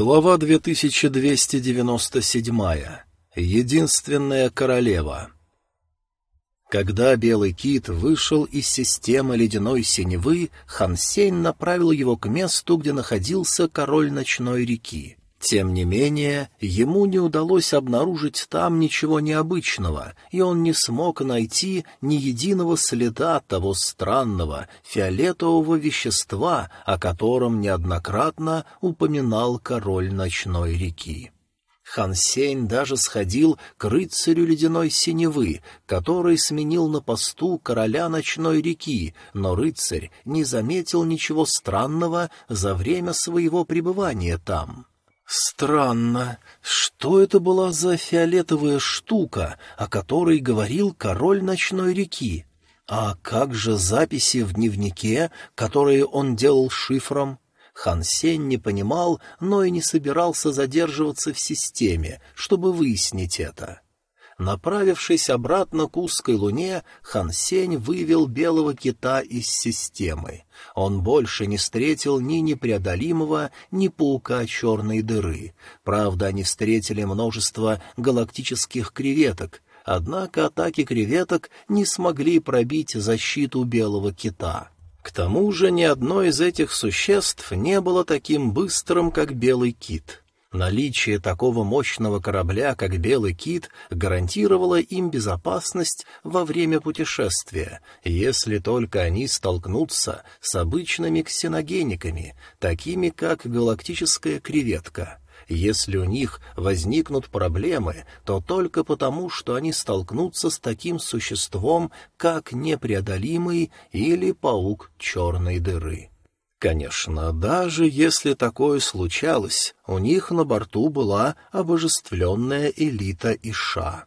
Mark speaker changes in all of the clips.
Speaker 1: Глава 2297. Единственная королева. Когда белый кит вышел из системы ледяной синевы, Хансень направил его к месту, где находился король ночной реки. Тем не менее, ему не удалось обнаружить там ничего необычного, и он не смог найти ни единого следа того странного фиолетового вещества, о котором неоднократно упоминал король ночной реки. Хан Сень даже сходил к рыцарю ледяной синевы, который сменил на посту короля ночной реки, но рыцарь не заметил ничего странного за время своего пребывания там. Странно, что это была за фиолетовая штука, о которой говорил король ночной реки? А как же записи в дневнике, которые он делал шифром? Хан Сень не понимал, но и не собирался задерживаться в системе, чтобы выяснить это. Направившись обратно к узкой луне, Хан Сень вывел белого кита из системы. Он больше не встретил ни непреодолимого, ни паука черной дыры. Правда, они встретили множество галактических креветок, однако атаки креветок не смогли пробить защиту белого кита. К тому же ни одно из этих существ не было таким быстрым, как белый кит. Наличие такого мощного корабля, как «Белый кит», гарантировало им безопасность во время путешествия, если только они столкнутся с обычными ксеногениками, такими как галактическая креветка. Если у них возникнут проблемы, то только потому, что они столкнутся с таким существом, как непреодолимый или паук черной дыры. Конечно, даже если такое случалось, у них на борту была обожествленная элита Иша.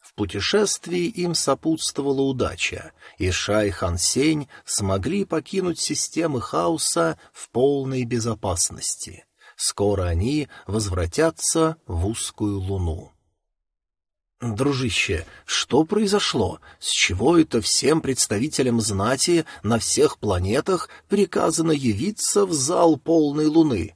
Speaker 1: В путешествии им сопутствовала удача. Иша и Хансень смогли покинуть системы хаоса в полной безопасности. Скоро они возвратятся в узкую луну. «Дружище, что произошло? С чего это всем представителям знати на всех планетах приказано явиться в зал полной луны?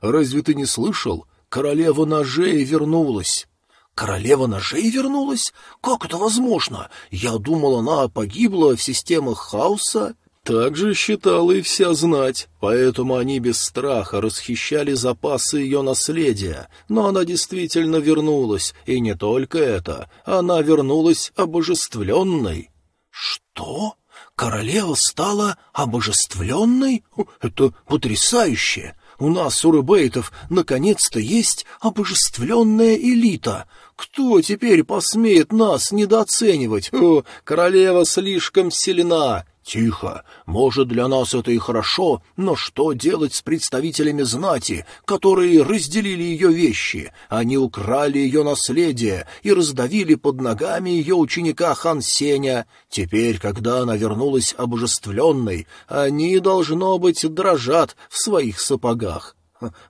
Speaker 1: Разве ты не слышал? Королева ножей вернулась!» «Королева ножей вернулась? Как это возможно? Я думал, она погибла в системах хаоса?» Так же считала и вся знать, поэтому они без страха расхищали запасы ее наследия, но она действительно вернулась, и не только это, она вернулась обожествленной. «Что? Королева стала обожествленной? Это потрясающе! У нас, у рыбейтов, наконец-то есть обожествленная элита!» Кто теперь посмеет нас недооценивать? О, королева слишком сильна, «Тихо! Может, для нас это и хорошо, но что делать с представителями знати, которые разделили ее вещи? Они украли ее наследие и раздавили под ногами ее ученика Хан Сеня. Теперь, когда она вернулась обожествленной, они, должно быть, дрожат в своих сапогах».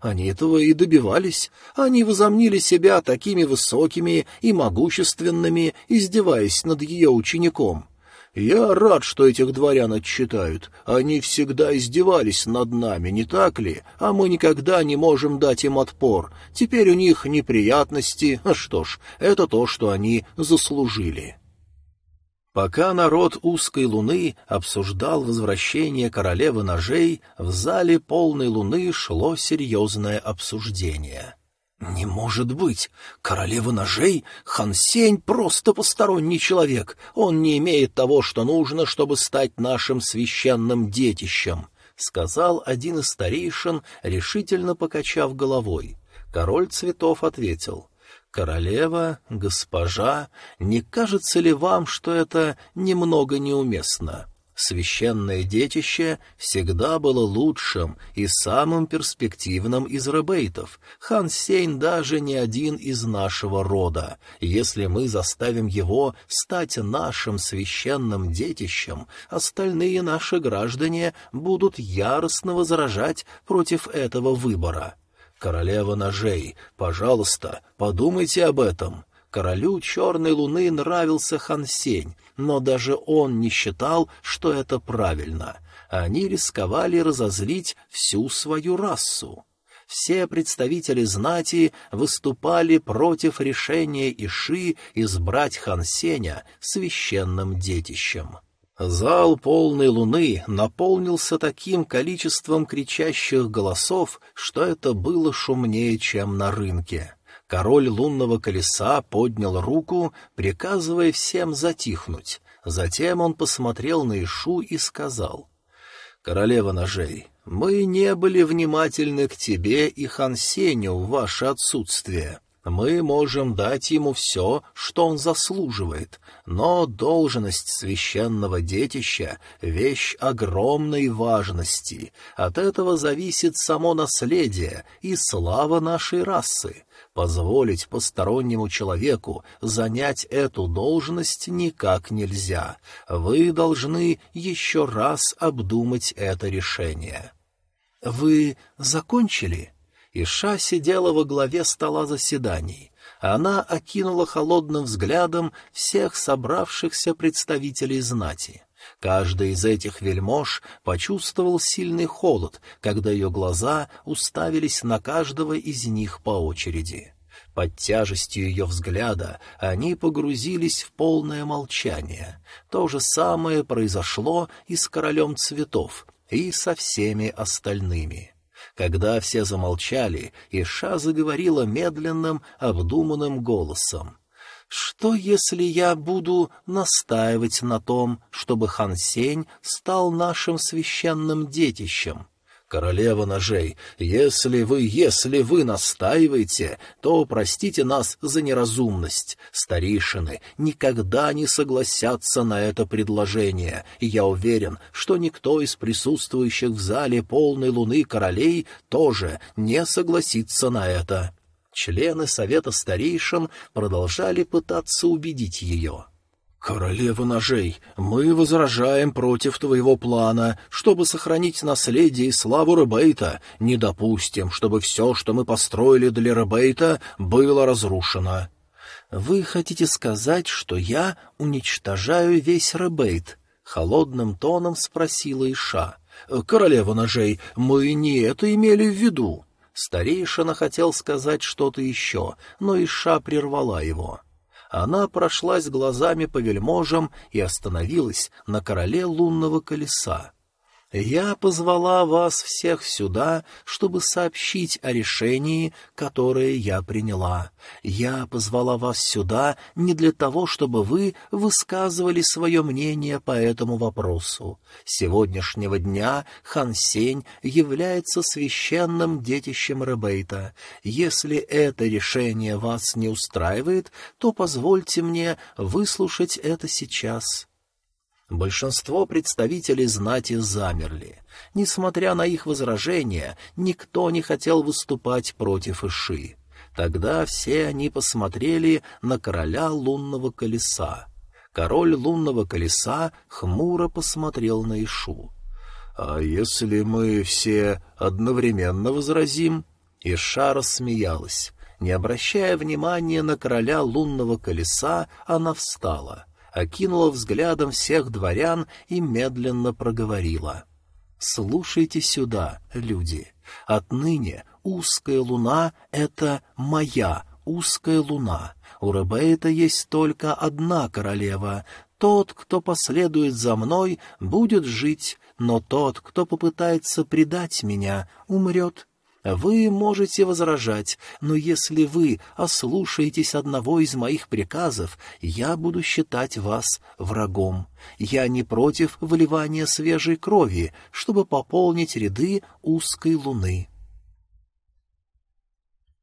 Speaker 1: Они этого и добивались. Они возомнили себя такими высокими и могущественными, издеваясь над ее учеником. Я рад, что этих дворян отчитают. Они всегда издевались над нами, не так ли? А мы никогда не можем дать им отпор. Теперь у них неприятности. А что ж, это то, что они заслужили. Пока народ узкой луны обсуждал возвращение королевы ножей, в зале полной луны шло серьезное обсуждение. «Не может быть! Королева ножей? Хансень просто посторонний человек. Он не имеет того, что нужно, чтобы стать нашим священным детищем», — сказал один из старейшин, решительно покачав головой. Король цветов ответил. «Королева, госпожа, не кажется ли вам, что это немного неуместно?» Священное детище всегда было лучшим и самым перспективным из ребейтов. Хан Сейн даже не один из нашего рода. Если мы заставим его стать нашим священным детищем, остальные наши граждане будут яростно возражать против этого выбора. Королева ножей, пожалуйста, подумайте об этом. Королю Черной Луны нравился Хан Сень, но даже он не считал, что это правильно. Они рисковали разозлить всю свою расу. все представители знати выступали против решения Иши избрать Хан Сеня священным детищем. Зал полной луны наполнился таким количеством кричащих голосов, что это было шумнее, чем на рынке. Король лунного колеса поднял руку, приказывая всем затихнуть. Затем он посмотрел на Ишу и сказал, «Королева ножей, мы не были внимательны к тебе и Хансеню в ваше отсутствие. Мы можем дать ему все, что он заслуживает, но должность священного детища — вещь огромной важности. От этого зависит само наследие и слава нашей расы. Позволить постороннему человеку занять эту должность никак нельзя. Вы должны еще раз обдумать это решение. «Вы закончили?» Иша сидела во главе стола заседаний. Она окинула холодным взглядом всех собравшихся представителей знати. Каждый из этих вельмож почувствовал сильный холод, когда ее глаза уставились на каждого из них по очереди. Под тяжестью ее взгляда они погрузились в полное молчание. То же самое произошло и с королем цветов, и со всеми остальными. Когда все замолчали, Иша заговорила медленным, обдуманным голосом. «Что, если я буду настаивать на том, чтобы Хан Сень стал нашим священным детищем? «Королева ножей, если вы, если вы настаиваете, то простите нас за неразумность. Старейшины никогда не согласятся на это предложение, и я уверен, что никто из присутствующих в зале полной луны королей тоже не согласится на это». Члены Совета Старейшин продолжали пытаться убедить ее. «Королева ножей, мы возражаем против твоего плана, чтобы сохранить наследие и славу Ребейта. Не допустим, чтобы все, что мы построили для Ребейта, было разрушено». «Вы хотите сказать, что я уничтожаю весь Ребейт?» — холодным тоном спросила Иша. «Королева ножей, мы не это имели в виду». Старейшина хотел сказать что-то еще, но Иша прервала его. Она прошлась глазами по вельможам и остановилась на короле лунного колеса. Я позвала вас всех сюда, чтобы сообщить о решении, которое я приняла. Я позвала вас сюда не для того, чтобы вы высказывали свое мнение по этому вопросу. С сегодняшнего дня Хан Сень является священным детищем Ребейта. Если это решение вас не устраивает, то позвольте мне выслушать это сейчас. Большинство представителей знати замерли. Несмотря на их возражения, никто не хотел выступать против Иши. Тогда все они посмотрели на короля лунного колеса. Король лунного колеса хмуро посмотрел на Ишу. «А если мы все одновременно возразим?» Иша рассмеялась. Не обращая внимания на короля лунного колеса, она встала — окинула взглядом всех дворян и медленно проговорила. «Слушайте сюда, люди. Отныне узкая луна — это моя узкая луна. У Ребейта есть только одна королева. Тот, кто последует за мной, будет жить, но тот, кто попытается предать меня, умрет. Вы можете возражать, но если вы ослушаетесь одного из моих приказов, я буду считать вас врагом. Я не против выливания свежей крови, чтобы пополнить ряды узкой луны.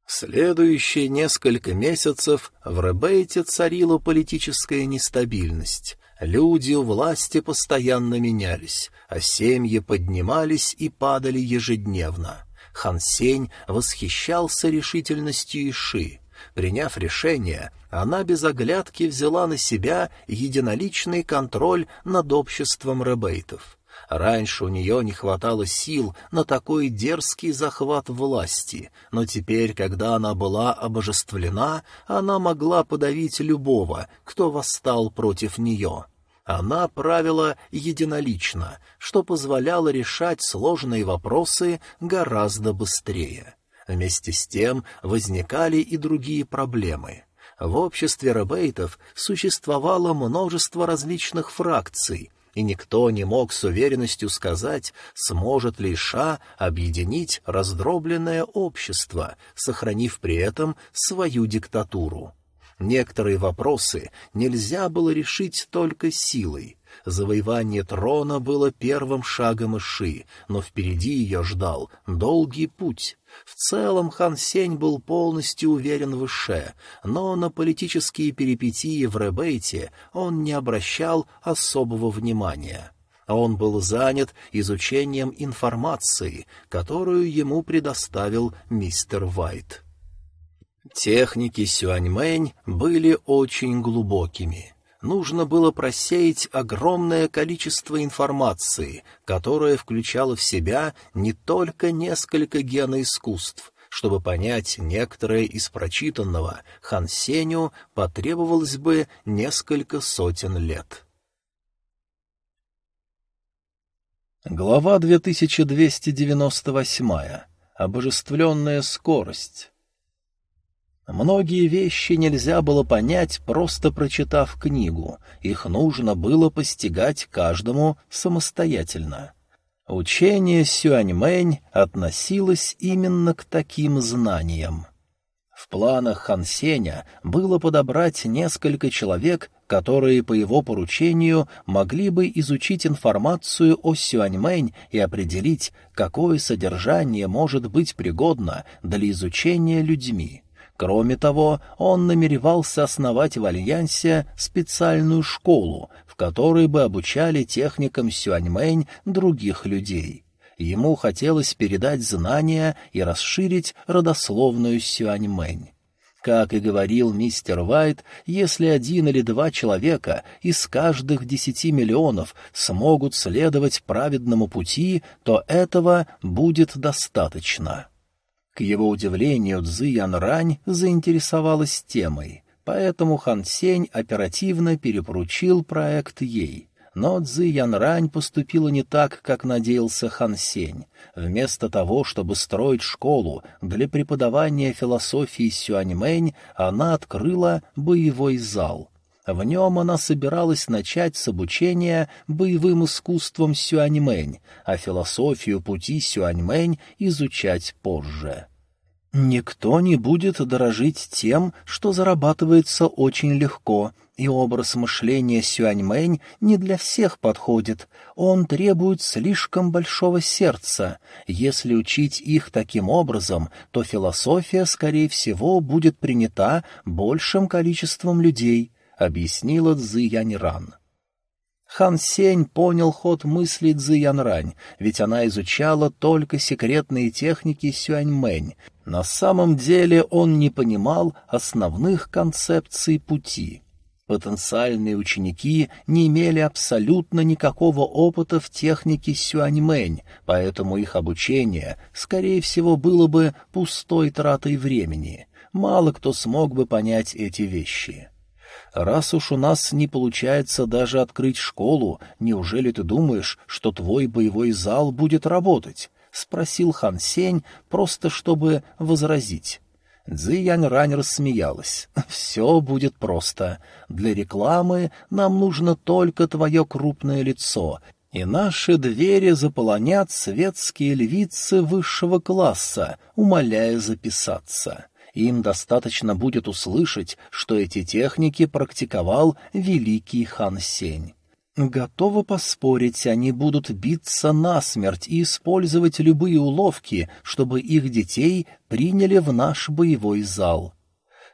Speaker 1: Следующие несколько месяцев в Ребейте царила политическая нестабильность. Люди у власти постоянно менялись, а семьи поднимались и падали ежедневно. Хан Сень восхищался решительностью Иши. Приняв решение, она без оглядки взяла на себя единоличный контроль над обществом ребейтов. Раньше у нее не хватало сил на такой дерзкий захват власти, но теперь, когда она была обожествлена, она могла подавить любого, кто восстал против нее. Она правила единолично, что позволяло решать сложные вопросы гораздо быстрее. Вместе с тем возникали и другие проблемы. В обществе ребейтов существовало множество различных фракций, и никто не мог с уверенностью сказать, сможет ли Ша объединить раздробленное общество, сохранив при этом свою диктатуру. Некоторые вопросы нельзя было решить только силой. Завоевание трона было первым шагом Иши, но впереди ее ждал долгий путь. В целом хан Сень был полностью уверен в Ише, но на политические перипетии в Ребейте он не обращал особого внимания. Он был занят изучением информации, которую ему предоставил мистер Вайт. Техники Сюаньмэнь были очень глубокими. Нужно было просеять огромное количество информации, которая включала в себя не только несколько геноискусств. Чтобы понять некоторое из прочитанного, Хан Сеню потребовалось бы несколько сотен лет. Глава 2298. Обожествленная скорость. Многие вещи нельзя было понять, просто прочитав книгу, их нужно было постигать каждому самостоятельно. Учение Сюаньмэнь относилось именно к таким знаниям. В планах Хан Сеня было подобрать несколько человек, которые по его поручению могли бы изучить информацию о Сюаньмэнь и определить, какое содержание может быть пригодно для изучения людьми. Кроме того, он намеревался основать в Альянсе специальную школу, в которой бы обучали техникам сюаньмэнь других людей. Ему хотелось передать знания и расширить родословную сюаньмэнь. Как и говорил мистер Вайт, если один или два человека из каждых десяти миллионов смогут следовать праведному пути, то этого будет достаточно. К его удивлению, Цзы Ян Рань заинтересовалась темой, поэтому Хан Сень оперативно перепоручил проект ей. Но Цзы Ян Рань поступила не так, как надеялся Хан Сень. Вместо того, чтобы строить школу для преподавания философии Сюаньмэнь, она открыла боевой зал — в нем она собиралась начать с обучения боевым искусствам Сюаньмэнь, а философию пути Сюаньмэнь изучать позже. Никто не будет дорожить тем, что зарабатывается очень легко, и образ мышления Сюаньмэнь не для всех подходит. Он требует слишком большого сердца. Если учить их таким образом, то философия, скорее всего, будет принята большим количеством людей —— объяснила Цзы Яньран. Хан Сень понял ход мысли Цзы Янрань, ведь она изучала только секретные техники Сюаньмэнь. На самом деле он не понимал основных концепций пути. Потенциальные ученики не имели абсолютно никакого опыта в технике сюаньмэнь, поэтому их обучение, скорее всего, было бы пустой тратой времени. Мало кто смог бы понять эти вещи. Раз уж у нас не получается даже открыть школу, неужели ты думаешь, что твой боевой зал будет работать? — спросил Хан Сень, просто чтобы возразить. Цзи Янь Рань рассмеялась. «Все будет просто. Для рекламы нам нужно только твое крупное лицо, и наши двери заполонят светские львицы высшего класса, умоляя записаться. Им достаточно будет услышать, что эти техники практиковал великий хан Сень. Готовы поспорить, они будут биться насмерть и использовать любые уловки, чтобы их детей приняли в наш боевой зал.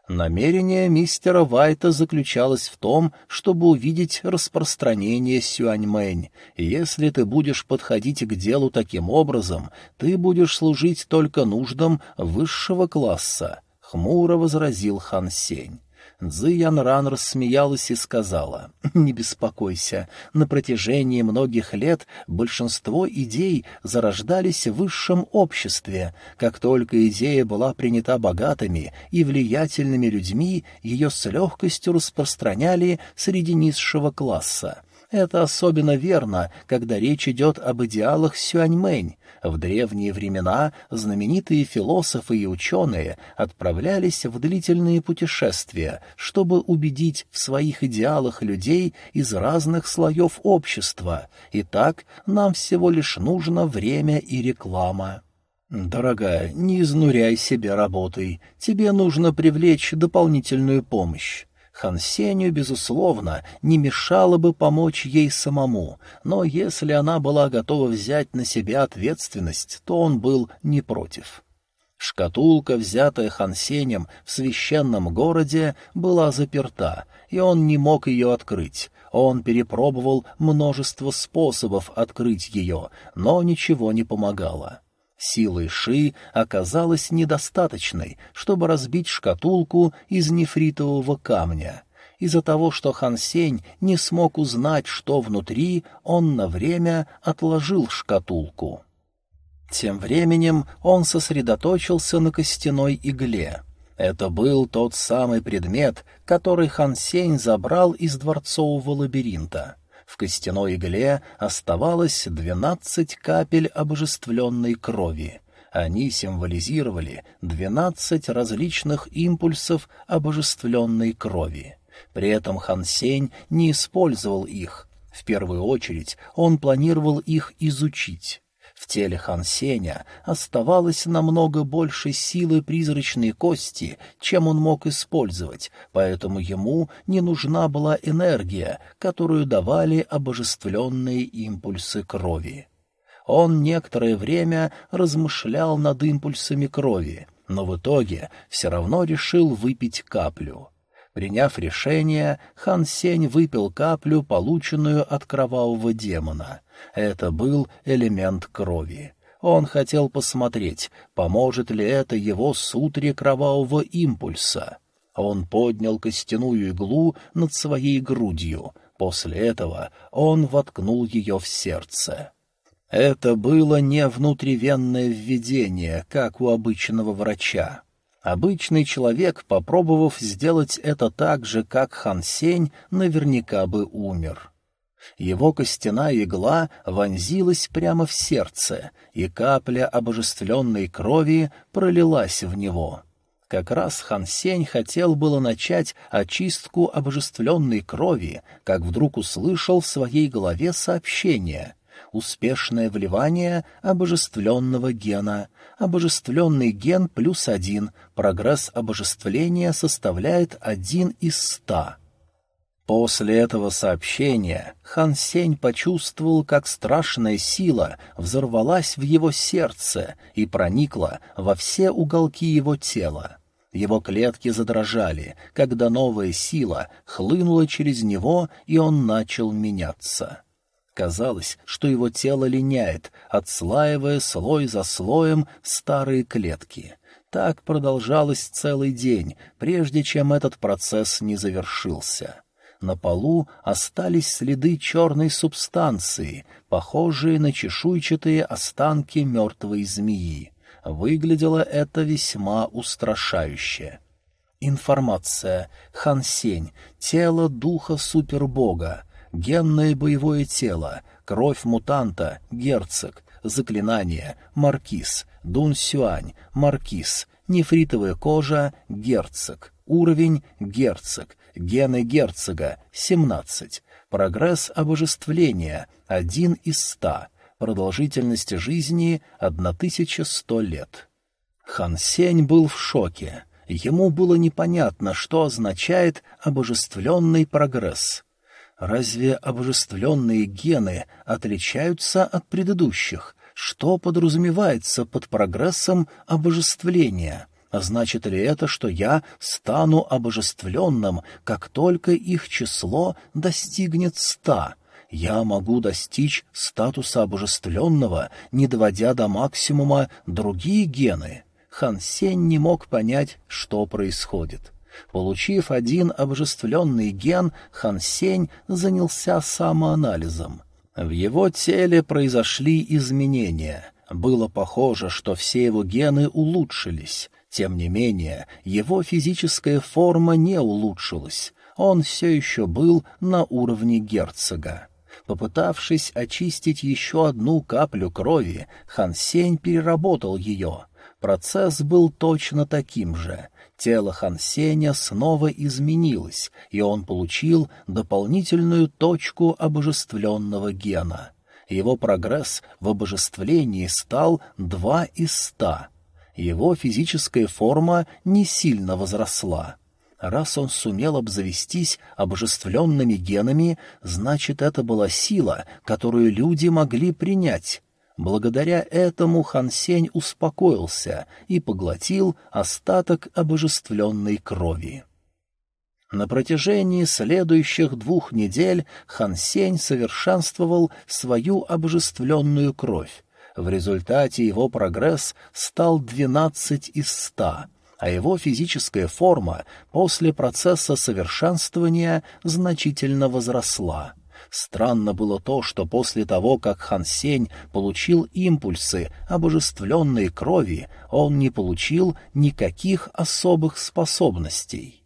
Speaker 1: Намерение мистера Вайта заключалось в том, чтобы увидеть распространение Сюаньмэнь. Если ты будешь подходить к делу таким образом, ты будешь служить только нуждам высшего класса хмуро возразил Хан Сень. Цзы Янран рассмеялась и сказала, «Не беспокойся, на протяжении многих лет большинство идей зарождались в высшем обществе. Как только идея была принята богатыми и влиятельными людьми, ее с легкостью распространяли среди низшего класса. Это особенно верно, когда речь идет об идеалах Сюаньмэнь. В древние времена знаменитые философы и ученые отправлялись в длительные путешествия, чтобы убедить в своих идеалах людей из разных слоев общества. И так нам всего лишь нужно время и реклама. «Дорогая, не изнуряй себя работой. Тебе нужно привлечь дополнительную помощь. Хан Сеню, безусловно, не мешало бы помочь ей самому, но если она была готова взять на себя ответственность, то он был не против. Шкатулка, взятая Хан Сенем в священном городе, была заперта, и он не мог ее открыть. Он перепробовал множество способов открыть ее, но ничего не помогало. Силы Ши оказалась недостаточной, чтобы разбить шкатулку из нефритового камня. Из-за того, что Хан Сень не смог узнать, что внутри, он на время отложил шкатулку. Тем временем он сосредоточился на костяной игле. Это был тот самый предмет, который Хан Сень забрал из дворцового лабиринта. В костяной игле оставалось двенадцать капель обожествленной крови. Они символизировали двенадцать различных импульсов обожествленной крови. При этом Хан Сень не использовал их. В первую очередь он планировал их изучить. В теле Хан Сеня оставалось намного больше силы призрачной кости, чем он мог использовать, поэтому ему не нужна была энергия, которую давали обожествленные импульсы крови. Он некоторое время размышлял над импульсами крови, но в итоге все равно решил выпить каплю. Приняв решение, Хан Сень выпил каплю, полученную от кровавого демона. Это был элемент крови. Он хотел посмотреть, поможет ли это его сутре кровавого импульса. Он поднял костяную иглу над своей грудью. После этого он воткнул ее в сердце. Это было не внутривенное введение, как у обычного врача. Обычный человек, попробовав сделать это так же, как Хан Сень, наверняка бы умер. Его костяная игла вонзилась прямо в сердце, и капля обожествленной крови пролилась в него. Как раз Хан Сень хотел было начать очистку обожествленной крови, как вдруг услышал в своей голове сообщение — успешное вливание обожествленного гена. Обожествленный ген плюс один, прогресс обожествления составляет один из ста. После этого сообщения Хан Сень почувствовал, как страшная сила взорвалась в его сердце и проникла во все уголки его тела. Его клетки задрожали, когда новая сила хлынула через него, и он начал меняться. Казалось, что его тело линяет, отслаивая слой за слоем старые клетки. Так продолжалось целый день, прежде чем этот процесс не завершился. На полу остались следы черной субстанции, похожие на чешуйчатые останки мертвой змеи. Выглядело это весьма устрашающе. Информация. Хансень. Тело духа супербога. Генное боевое тело. Кровь мутанта. Герцог. Заклинание. Маркиз. Дун Сюань. Маркиз. Нефритовая кожа. Герцог. Уровень. Герцог гены герцога — 17, прогресс обожествления — 1 из 100, продолжительность жизни — 1100 лет. Хан Сень был в шоке. Ему было непонятно, что означает обожествленный прогресс. Разве обожествленные гены отличаются от предыдущих? Что подразумевается под прогрессом обожествления? А значит ли это, что я стану обожествленным, как только их число достигнет ста? Я могу достичь статуса обожествленного, не доводя до максимума другие гены. Хан Сень не мог понять, что происходит. Получив один обожествленный ген, Хан Сень занялся самоанализом. В его теле произошли изменения. Было похоже, что все его гены улучшились. Тем не менее, его физическая форма не улучшилась, он все еще был на уровне герцога. Попытавшись очистить еще одну каплю крови, Хан Сень переработал ее. Процесс был точно таким же. Тело Хан Сеня снова изменилось, и он получил дополнительную точку обожествленного гена. Его прогресс в обожествлении стал два из ста. Его физическая форма не сильно возросла. Раз он сумел обзавестись обожествленными генами, значит, это была сила, которую люди могли принять. Благодаря этому Хан Сень успокоился и поглотил остаток обожествленной крови. На протяжении следующих двух недель Хан Сень совершенствовал свою обожествленную кровь. В результате его прогресс стал двенадцать из ста — а его физическая форма после процесса совершенствования значительно возросла. Странно было то, что после того, как Хан Сень получил импульсы обожествленной крови, он не получил никаких особых способностей.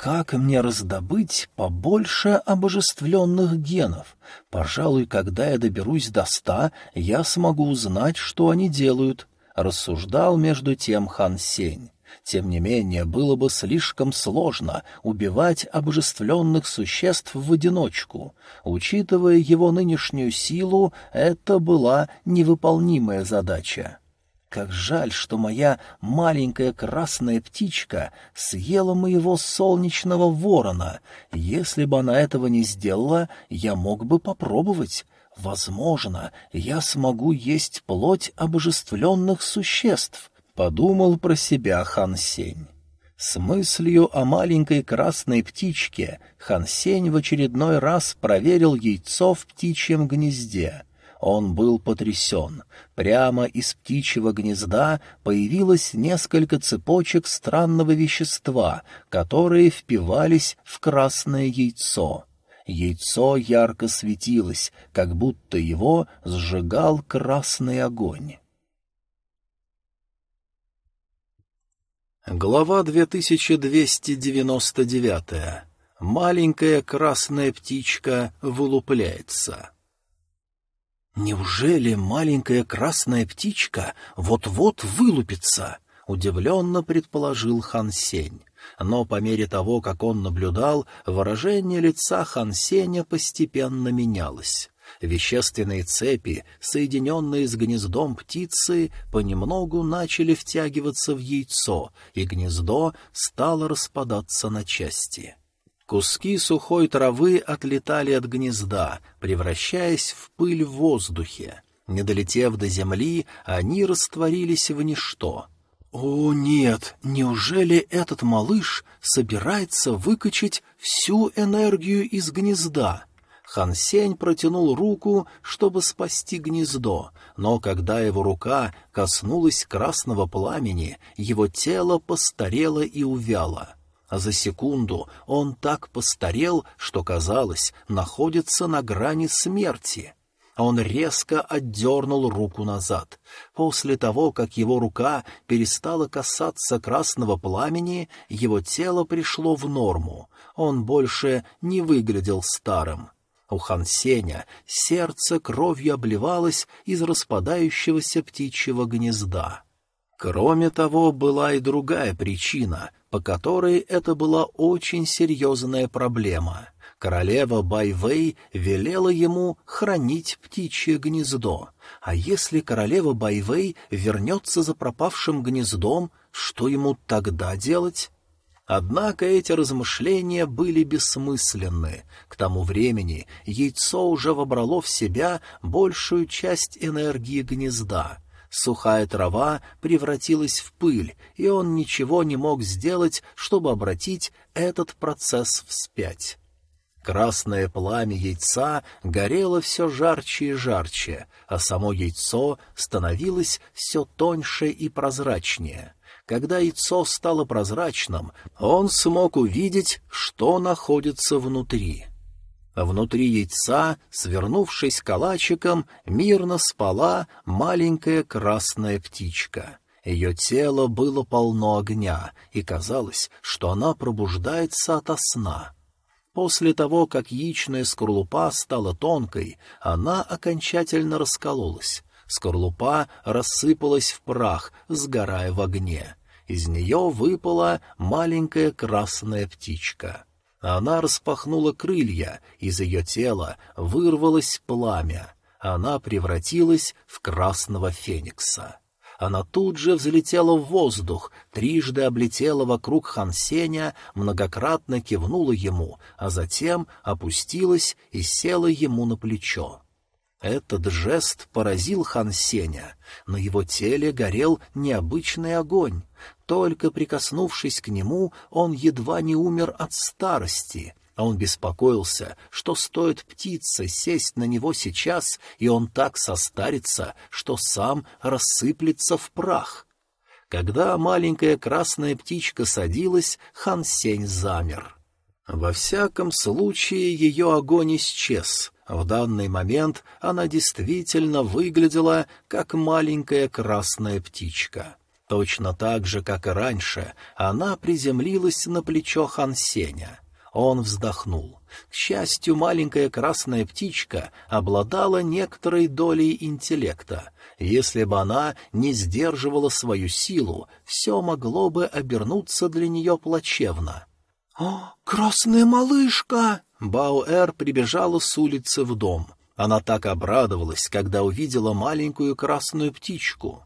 Speaker 1: Как мне раздобыть побольше обожествленных генов? Пожалуй, когда я доберусь до ста, я смогу узнать, что они делают, — рассуждал между тем Хан Сень. Тем не менее, было бы слишком сложно убивать обожествленных существ в одиночку. Учитывая его нынешнюю силу, это была невыполнимая задача. Как жаль, что моя маленькая красная птичка съела моего солнечного ворона. Если бы она этого не сделала, я мог бы попробовать. Возможно, я смогу есть плоть обожествленных существ. Подумал про себя Хан Сень. С мыслью о маленькой красной птичке Хан Сень в очередной раз проверил яйцо в птичьем гнезде. Он был потрясен. Прямо из птичьего гнезда появилось несколько цепочек странного вещества, которые впивались в красное яйцо. Яйцо ярко светилось, как будто его сжигал красный огонь. Глава 2299. Маленькая красная птичка вылупляется. «Неужели маленькая красная птичка вот-вот вылупится?» — удивленно предположил Хан Сень. Но по мере того, как он наблюдал, выражение лица Хан Сеня постепенно менялось. Вещественные цепи, соединенные с гнездом птицы, понемногу начали втягиваться в яйцо, и гнездо стало распадаться на части. Куски сухой травы отлетали от гнезда, превращаясь в пыль в воздухе. Не долетев до земли, они растворились в ничто. «О, нет! Неужели этот малыш собирается выкачать всю энергию из гнезда?» Хан Сень протянул руку, чтобы спасти гнездо, но когда его рука коснулась красного пламени, его тело постарело и увяло. А за секунду он так постарел, что, казалось, находится на грани смерти. Он резко отдернул руку назад. После того, как его рука перестала касаться красного пламени, его тело пришло в норму. Он больше не выглядел старым. У Хансеня сердце кровью обливалось из распадающегося птичьего гнезда. Кроме того, была и другая причина, по которой это была очень серьезная проблема. Королева Байвей велела ему хранить птичье гнездо. А если королева Байвей вернется за пропавшим гнездом, что ему тогда делать? Однако эти размышления были бессмысленны. К тому времени яйцо уже вобрало в себя большую часть энергии гнезда. Сухая трава превратилась в пыль, и он ничего не мог сделать, чтобы обратить этот процесс вспять. Красное пламя яйца горело все жарче и жарче, а само яйцо становилось все тоньше и прозрачнее — когда яйцо стало прозрачным, он смог увидеть, что находится внутри. Внутри яйца, свернувшись калачиком, мирно спала маленькая красная птичка. Ее тело было полно огня, и казалось, что она пробуждается ото сна. После того, как яичная скорлупа стала тонкой, она окончательно раскололась. Скорлупа рассыпалась в прах, сгорая в огне. Из нее выпала маленькая красная птичка. Она распахнула крылья, из ее тела вырвалось пламя. Она превратилась в красного феникса. Она тут же взлетела в воздух, трижды облетела вокруг Хансеня, многократно кивнула ему, а затем опустилась и села ему на плечо. Этот жест поразил Хансеня. На его теле горел необычный огонь. Только прикоснувшись к нему, он едва не умер от старости — а он беспокоился, что стоит птице сесть на него сейчас, и он так состарится, что сам рассыплется в прах. Когда маленькая красная птичка садилась, Хан Сень замер. Во всяком случае, ее огонь исчез. В данный момент она действительно выглядела, как маленькая красная птичка. Точно так же, как и раньше, она приземлилась на плечо Хан Сеня. Он вздохнул. К счастью, маленькая красная птичка обладала некоторой долей интеллекта. Если бы она не сдерживала свою силу, все могло бы обернуться для нее плачевно. «О, красная малышка!» Бауэр прибежала с улицы в дом. Она так обрадовалась, когда увидела маленькую красную птичку.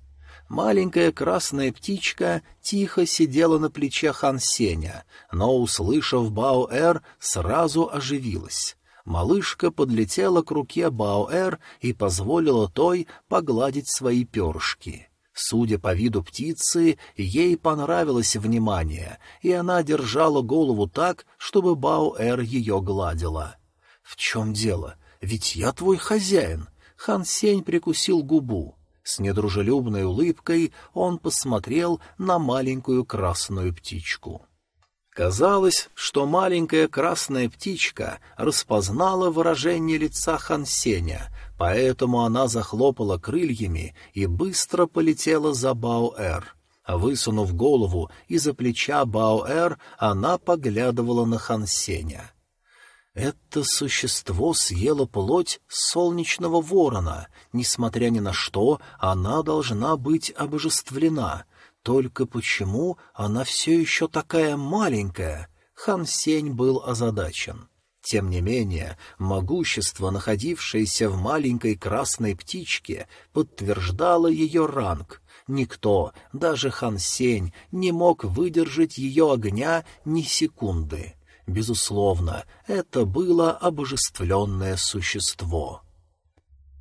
Speaker 1: Маленькая красная птичка тихо сидела на плече Хан Сеня, но, услышав Баоэр, сразу оживилась. Малышка подлетела к руке Баоэр и позволила той погладить свои перышки. Судя по виду птицы, ей понравилось внимание, и она держала голову так, чтобы Баоэр ее гладила. — В чем дело? Ведь я твой хозяин. Хан Сень прикусил губу. С недружелюбной улыбкой он посмотрел на маленькую красную птичку. Казалось, что маленькая красная птичка распознала выражение лица Хансеня, поэтому она захлопала крыльями и быстро полетела за Баоэр. Высунув голову из-за плеча Баоэр, она поглядывала на Хансеня. Это существо съело плоть солнечного ворона. Несмотря ни на что, она должна быть обожествлена. Только почему она все еще такая маленькая? Хан Сень был озадачен. Тем не менее, могущество, находившееся в маленькой красной птичке, подтверждало ее ранг. Никто, даже Хан Сень, не мог выдержать ее огня ни секунды. Безусловно, это было обожествленное существо.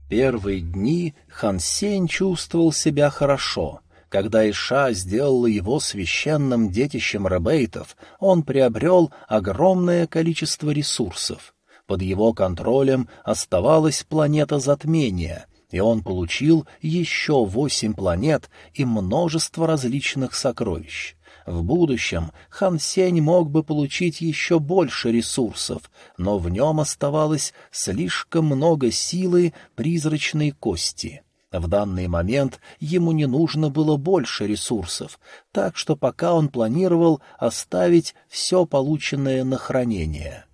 Speaker 1: Первые дни Хан Сень чувствовал себя хорошо. Когда Иша сделала его священным детищем ребейтов, он приобрел огромное количество ресурсов. Под его контролем оставалась планета затмения, и он получил еще восемь планет и множество различных сокровищ. В будущем Хан Сень мог бы получить еще больше ресурсов, но в нем оставалось слишком много силы призрачной кости. В данный момент ему не нужно было больше ресурсов, так что пока он планировал оставить все полученное на хранение.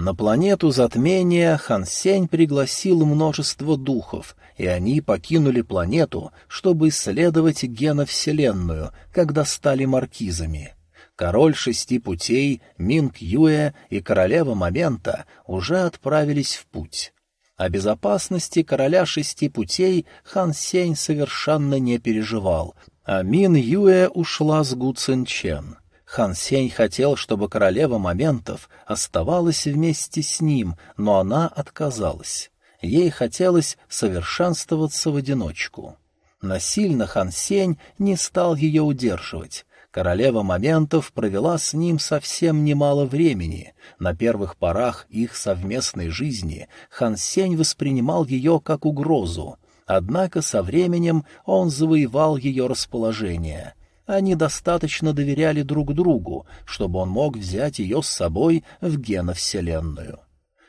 Speaker 1: На планету затмения Хан Сень пригласил множество духов, и они покинули планету, чтобы исследовать геновселенную, когда стали маркизами. Король шести путей, Минг Юэ и королева Момента уже отправились в путь. О безопасности короля шести путей Хан Сень совершенно не переживал, а Мин Юэ ушла с Гу Цин Чен. Хан Сень хотел, чтобы королева моментов оставалась вместе с ним, но она отказалась. Ей хотелось совершенствоваться в одиночку. Насильно Хан Сень не стал ее удерживать. Королева моментов провела с ним совсем немало времени. На первых порах их совместной жизни Хан Сень воспринимал ее как угрозу. Однако со временем он завоевал ее расположение — они достаточно доверяли друг другу, чтобы он мог взять ее с собой в геновселенную.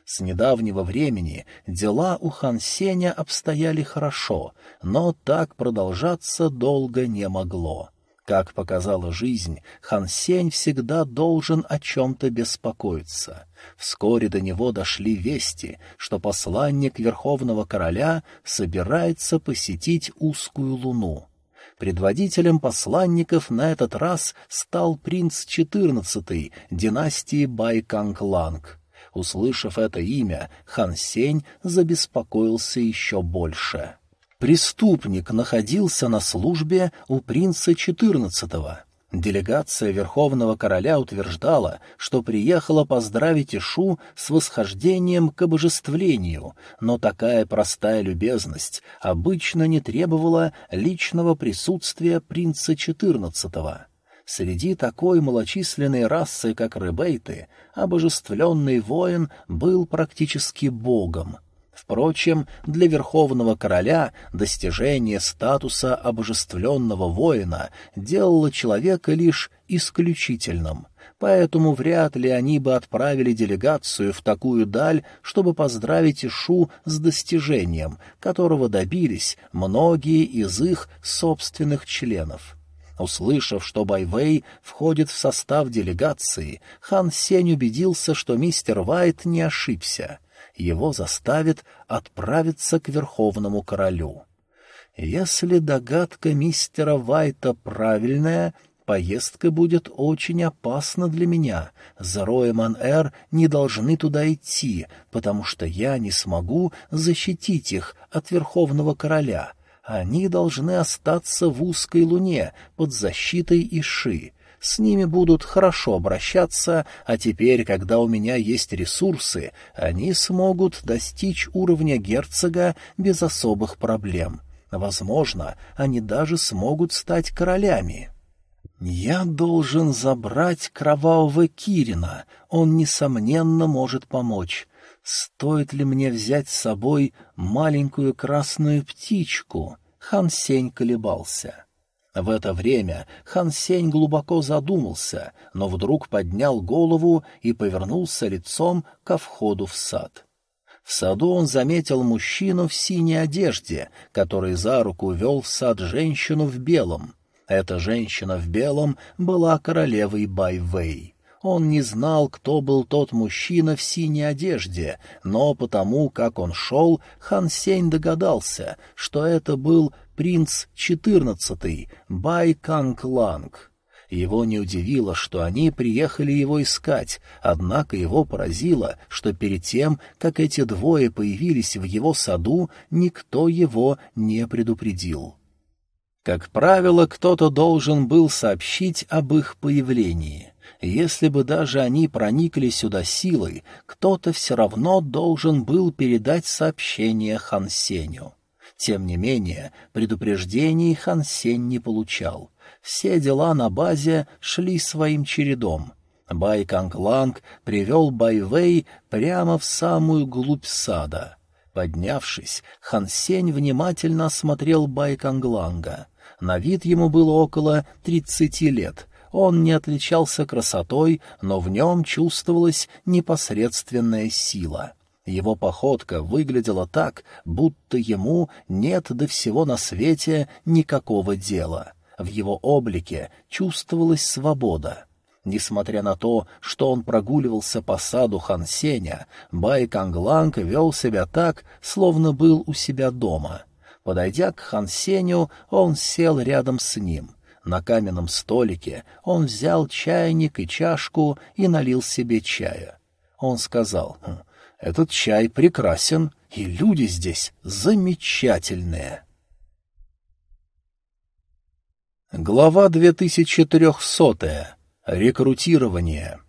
Speaker 1: С недавнего времени дела у Хан Сеня обстояли хорошо, но так продолжаться долго не могло. Как показала жизнь, Хан Сень всегда должен о чем-то беспокоиться. Вскоре до него дошли вести, что посланник Верховного Короля собирается посетить узкую луну. Предводителем посланников на этот раз стал принц XIV династии Байканг-Ланг. Услышав это имя, Хан Сень забеспокоился еще больше. Преступник находился на службе у принца XIV. Делегация Верховного Короля утверждала, что приехала поздравить Ишу с восхождением к обожествлению, но такая простая любезность обычно не требовала личного присутствия принца XIV. Среди такой малочисленной расы, как рыбейты, обожествленный воин был практически богом — Впрочем, для верховного короля достижение статуса обожествленного воина делало человека лишь исключительным, поэтому вряд ли они бы отправили делегацию в такую даль, чтобы поздравить Ишу с достижением, которого добились многие из их собственных членов. Услышав, что Байвей входит в состав делегации, хан Сень убедился, что мистер Вайт не ошибся — его заставит отправиться к Верховному Королю. Если догадка мистера Вайта правильная, поездка будет очень опасна для меня. Заро и Ман-Эр не должны туда идти, потому что я не смогу защитить их от Верховного Короля. Они должны остаться в узкой луне под защитой Иши с ними будут хорошо обращаться, а теперь, когда у меня есть ресурсы, они смогут достичь уровня герцога без особых проблем. Возможно, они даже смогут стать королями. Я должен забрать кровавого Кирина, он, несомненно, может помочь. Стоит ли мне взять с собой маленькую красную птичку? Хан Сень колебался. В это время Хан Сень глубоко задумался, но вдруг поднял голову и повернулся лицом ко входу в сад. В саду он заметил мужчину в синей одежде, который за руку вел в сад женщину в белом. Эта женщина в белом была королевой Байвей. Он не знал, кто был тот мужчина в синей одежде, но потому, как он шел, Хан Сень догадался, что это был принц четырнадцатый, Бай Канг Ланг. Его не удивило, что они приехали его искать, однако его поразило, что перед тем, как эти двое появились в его саду, никто его не предупредил. Как правило, кто-то должен был сообщить об их появлении. Если бы даже они проникли сюда силой, кто-то все равно должен был передать сообщение Хансеню. Тем не менее, предупреждений Хан Сень не получал. Все дела на базе шли своим чередом. Бай Канг Ланг привел Бай Вэй прямо в самую глубь сада. Поднявшись, Хан Сень внимательно осмотрел Бай Канг Ланга. На вид ему было около тридцати лет. Он не отличался красотой, но в нем чувствовалась непосредственная сила — его походка выглядела так, будто ему нет до всего на свете никакого дела. В его облике чувствовалась свобода. Несмотря на то, что он прогуливался по саду Хансеня, Бай Кангланг вел себя так, словно был у себя дома. Подойдя к Хансеню, он сел рядом с ним. На каменном столике он взял чайник и чашку и налил себе чая. Он сказал, «Хм, этот чай прекрасен, и люди здесь замечательные. Глава 2300. Рекрутирование.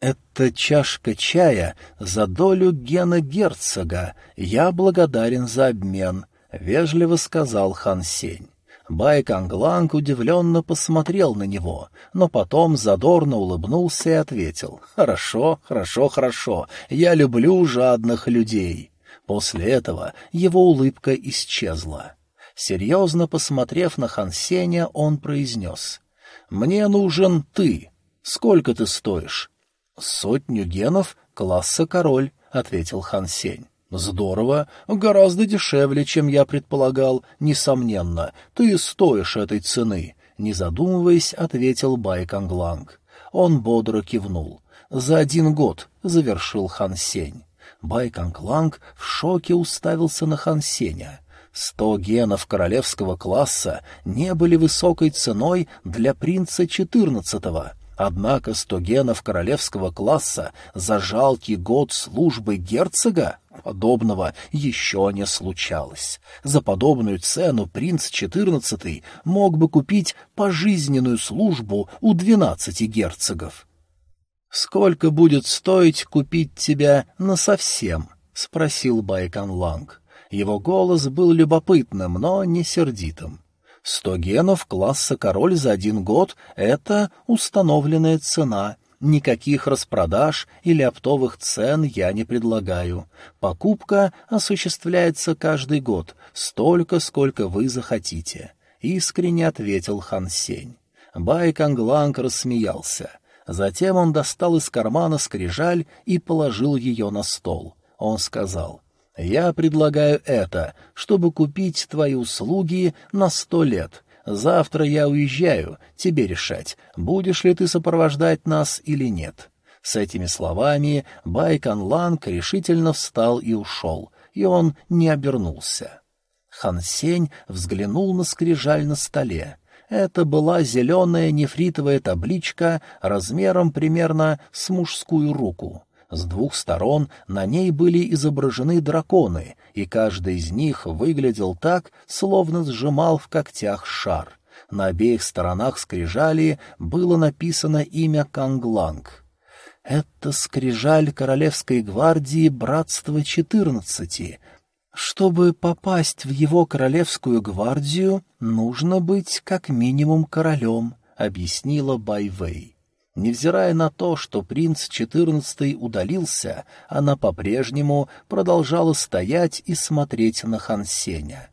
Speaker 1: «Это чашка чая за долю Гена Герцога. Я благодарен за обмен», — вежливо сказал Хан Сень. Байкангланг удивленно посмотрел на него, но потом задорно улыбнулся и ответил «Хорошо, хорошо, хорошо, я люблю жадных людей». После этого его улыбка исчезла. Серьезно посмотрев на Хансеня, он произнес «Мне нужен ты. Сколько ты стоишь?» «Сотню генов класса король», — ответил Хансень. «Здорово. Гораздо дешевле, чем я предполагал, несомненно. Ты стоишь этой цены», — не задумываясь, ответил Байкангланг. Он бодро кивнул. за один год», — завершил Хан Сень. Бай Канкланг в шоке уставился на Хан Сеня. Сто генов королевского класса не были высокой ценой для принца четырнадцатого. Однако сто генов королевского класса за жалкий год службы герцога подобного еще не случалось. За подобную цену принц четырнадцатый мог бы купить пожизненную службу у двенадцати герцогов. «Сколько будет стоить купить тебя насовсем?» — спросил Байкан Ланг. Его голос был любопытным, но не сердитым. Сто генов класса король за один год — это установленная цена. Никаких распродаж или оптовых цен я не предлагаю. Покупка осуществляется каждый год, столько, сколько вы захотите. Искренне ответил Хан Сень. Бай Кангланг рассмеялся. Затем он достал из кармана скрижаль и положил ее на стол. Он сказал — я предлагаю это, чтобы купить твои услуги на сто лет. Завтра я уезжаю, тебе решать, будешь ли ты сопровождать нас или нет». С этими словами Байкан Ланг решительно встал и ушел, и он не обернулся. Хан Сень взглянул на скрижаль на столе. Это была зеленая нефритовая табличка размером примерно с мужскую руку. С двух сторон на ней были изображены драконы, и каждый из них выглядел так, словно сжимал в когтях шар. На обеих сторонах скрижали было написано имя Кангланг. «Это скрижаль Королевской гвардии Братства четырнадцати. Чтобы попасть в его Королевскую гвардию, нужно быть как минимум королем», — объяснила Байвей. Невзирая на то, что принц четырнадцатый удалился, она по-прежнему продолжала стоять и смотреть на Хансеня.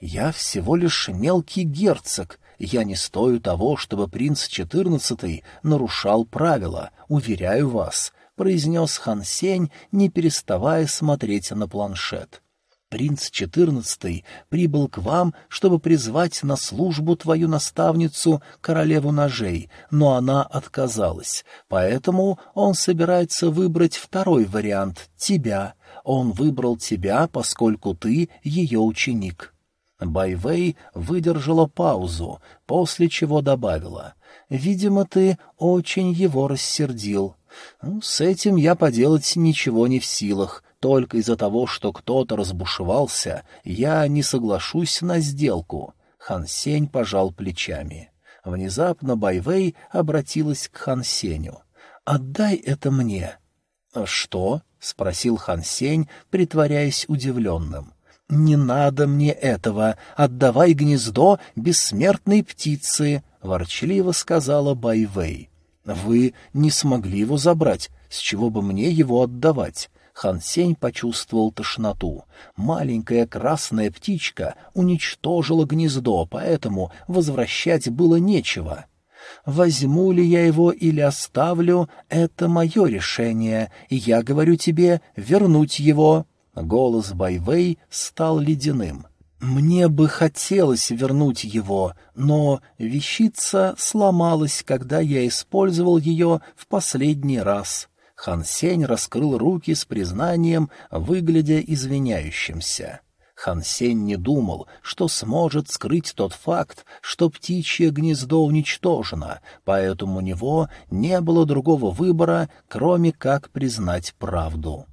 Speaker 1: «Я всего лишь мелкий герцог. Я не стою того, чтобы принц четырнадцатый нарушал правила, уверяю вас», — произнес Хансень, не переставая смотреть на планшет. Принц четырнадцатый прибыл к вам, чтобы призвать на службу твою наставницу, королеву ножей, но она отказалась, поэтому он собирается выбрать второй вариант — тебя. Он выбрал тебя, поскольку ты ее ученик». Байвей выдержала паузу, после чего добавила. «Видимо, ты очень его рассердил. Ну, с этим я поделать ничего не в силах. Только из-за того, что кто-то разбушевался, я не соглашусь на сделку. Хан Сень пожал плечами. Внезапно Байвей обратилась к Хан Сеню. «Отдай это мне». «Что?» — спросил Хан Сень, притворяясь удивленным. «Не надо мне этого. Отдавай гнездо бессмертной птицы», — ворчливо сказала Байвей. «Вы не смогли его забрать. С чего бы мне его отдавать? Хан Сень почувствовал тошноту. Маленькая красная птичка уничтожила гнездо, поэтому возвращать было нечего. Возьму ли я его или оставлю, это мое решение, и я говорю тебе вернуть его. Голос Байвей стал ледяным. Мне бы хотелось вернуть его, но вещица сломалась, когда я использовал ее в последний раз. Хан Сень раскрыл руки с признанием, выглядя извиняющимся. Хан Сень не думал, что сможет скрыть тот факт, что птичье гнездо уничтожено, поэтому у него не было другого выбора, кроме как признать правду.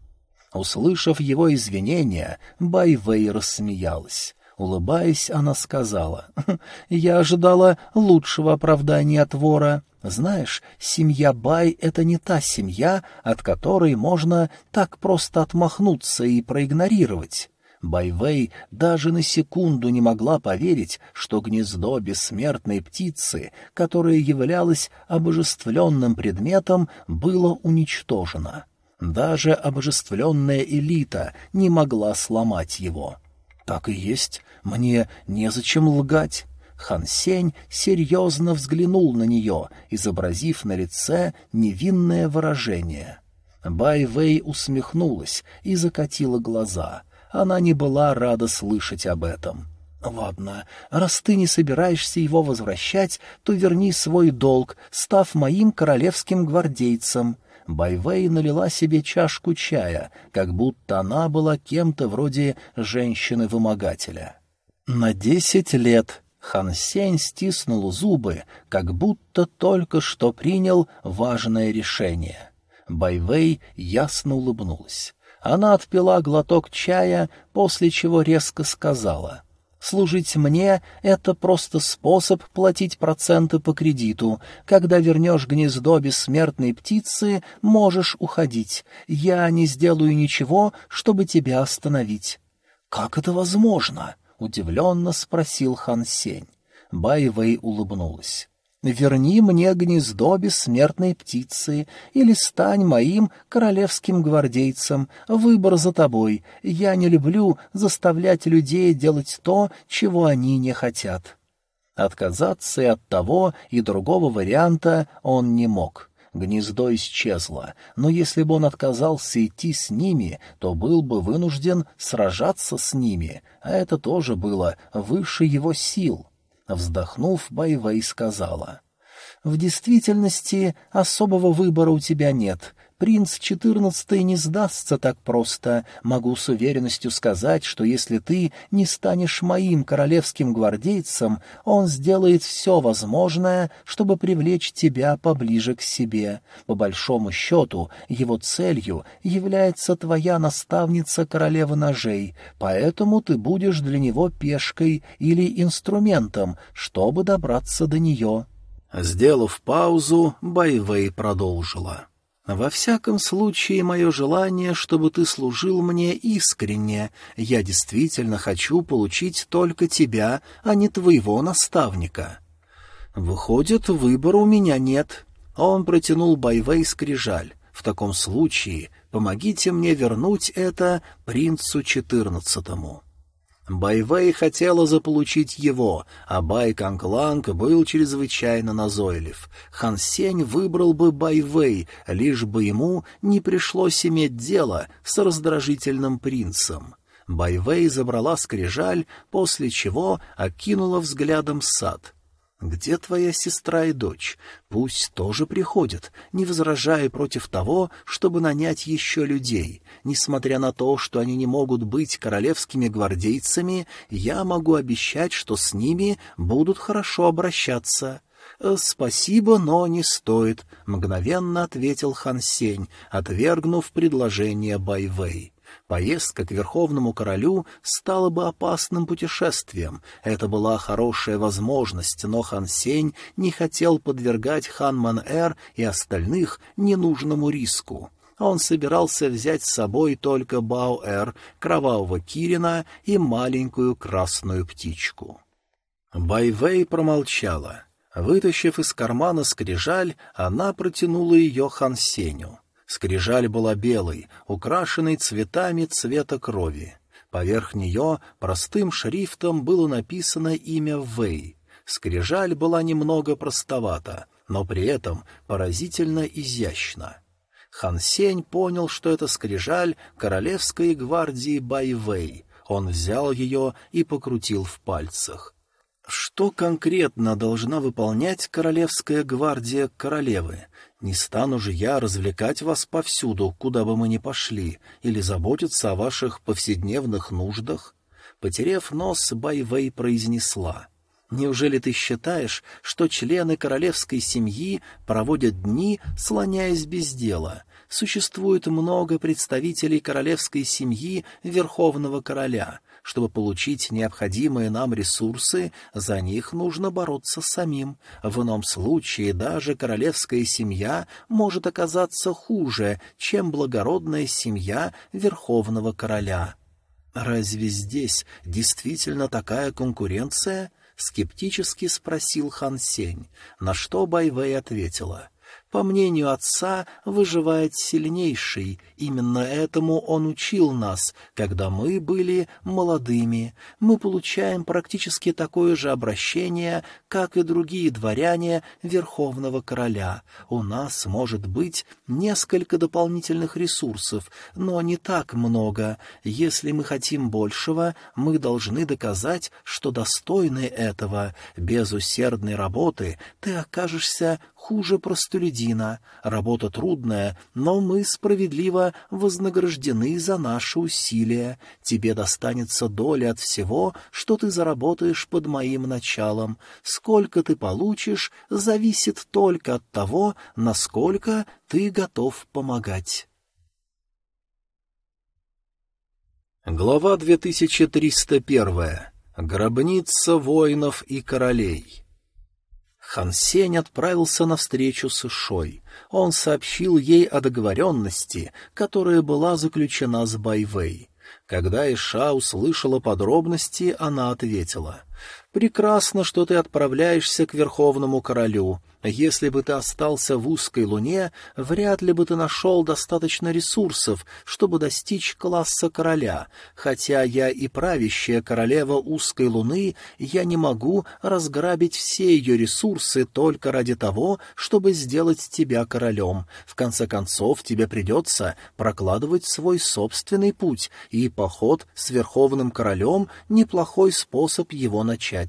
Speaker 1: Услышав его извинения, Бай Вэй рассмеялась. Улыбаясь, она сказала, «Я ожидала лучшего оправдания от вора. Знаешь, семья Бай — это не та семья, от которой можно так просто отмахнуться и проигнорировать». Байвей даже на секунду не могла поверить, что гнездо бессмертной птицы, которое являлось обожествленным предметом, было уничтожено. Даже обожествленная элита не могла сломать его. «Так и есть, мне незачем лгать». Хан Сень серьезно взглянул на нее, изобразив на лице невинное выражение. Бай Вэй усмехнулась и закатила глаза. Она не была рада слышать об этом. «Ладно, раз ты не собираешься его возвращать, то верни свой долг, став моим королевским гвардейцем». Байвей налила себе чашку чая, как будто она была кем-то вроде женщины-вымогателя. На десять лет Хан Сень стиснул зубы, как будто только что принял важное решение. Байвей ясно улыбнулась. Она отпила глоток чая, после чего резко сказала — Служить мне — это просто способ платить проценты по кредиту. Когда вернешь гнездо бессмертной птицы, можешь уходить. Я не сделаю ничего, чтобы тебя остановить». «Как это возможно?» — удивленно спросил Хан Сень. Байвей улыбнулась. Верни мне гнездо бессмертной птицы или стань моим королевским гвардейцем. Выбор за тобой. Я не люблю заставлять людей делать то, чего они не хотят». Отказаться и от того, и другого варианта он не мог. Гнездо исчезло, но если бы он отказался идти с ними, то был бы вынужден сражаться с ними, а это тоже было выше его сил. Вздохнув, Байвей сказала. «В действительности особого выбора у тебя нет. Принц четырнадцатый не сдастся так просто. Могу с уверенностью сказать, что если ты не станешь моим королевским гвардейцем, он сделает все возможное, чтобы привлечь тебя поближе к себе. По большому счету, его целью является твоя наставница королева ножей, поэтому ты будешь для него пешкой или инструментом, чтобы добраться до нее». Сделав паузу, Байвей продолжила. Во всяком случае, мое желание, чтобы ты служил мне искренне. Я действительно хочу получить только тебя, а не твоего наставника. Выходит, выбора у меня нет. Он протянул Байвей скрижаль. В таком случае помогите мне вернуть это принцу четырнадцатому. Байвей хотела заполучить его, а Бай Кангланг был чрезвычайно назойлив. Хан Сень выбрал бы Байвей, лишь бы ему не пришлось иметь дело с раздражительным принцем. Байвей забрала скрижаль, после чего окинула взглядом сад. «Где твоя сестра и дочь? Пусть тоже приходят, не возражая против того, чтобы нанять еще людей. Несмотря на то, что они не могут быть королевскими гвардейцами, я могу обещать, что с ними будут хорошо обращаться». «Э, «Спасибо, но не стоит», — мгновенно ответил Хан Сень, отвергнув предложение Байвей. Поездка к Верховному Королю стала бы опасным путешествием. Это была хорошая возможность, но Хан Сень не хотел подвергать Хан Ман-Эр и остальных ненужному риску. Он собирался взять с собой только Бао-Эр, кровавого Кирина и маленькую красную птичку. Байвей промолчала. Вытащив из кармана скрижаль, она протянула ее Хан Сеню. Скрижаль была белой, украшенной цветами цвета крови. Поверх нее простым шрифтом было написано имя Вэй. Скрижаль была немного простовата, но при этом поразительно изящна. Хан Сень понял, что это скрижаль королевской гвардии Байвей. Он взял ее и покрутил в пальцах. Что конкретно должна выполнять королевская гвардия королевы? Не стану же я развлекать вас повсюду, куда бы мы ни пошли, или заботиться о ваших повседневных нуждах?» Потерев нос, Байвей произнесла. «Неужели ты считаешь, что члены королевской семьи проводят дни, слоняясь без дела? Существует много представителей королевской семьи Верховного Короля — чтобы получить необходимые нам ресурсы, за них нужно бороться самим. В ином случае даже королевская семья может оказаться хуже, чем благородная семья верховного короля. «Разве здесь действительно такая конкуренция?» — скептически спросил Хан Сень, на что Байвей ответила. По мнению отца, выживает сильнейший. Именно этому он учил нас, когда мы были молодыми. Мы получаем практически такое же обращение, как и другие дворяне Верховного Короля. У нас может быть несколько дополнительных ресурсов, но не так много. Если мы хотим большего, мы должны доказать, что достойны этого. Без усердной работы ты окажешься хуже простолюдина. Работа трудная, но мы справедливо вознаграждены за наши усилия. Тебе достанется доля от всего, что ты заработаешь под моим началом. Сколько ты получишь, зависит только от того, насколько ты готов помогать. Глава 2301. Гробница воинов и королей. Хан Сень отправился навстречу с Ишой. Он сообщил ей о договоренности, которая была заключена с Байвей. Когда Иша услышала подробности, она ответила. «Прекрасно, что ты отправляешься к Верховному Королю. Если бы ты остался в узкой луне, вряд ли бы ты нашел достаточно ресурсов, чтобы достичь класса короля. Хотя я и правящая королева узкой луны, я не могу разграбить все ее ресурсы только ради того, чтобы сделать тебя королем. В конце концов, тебе придется прокладывать свой собственный путь, и поход с верховным королем — неплохой способ его начать.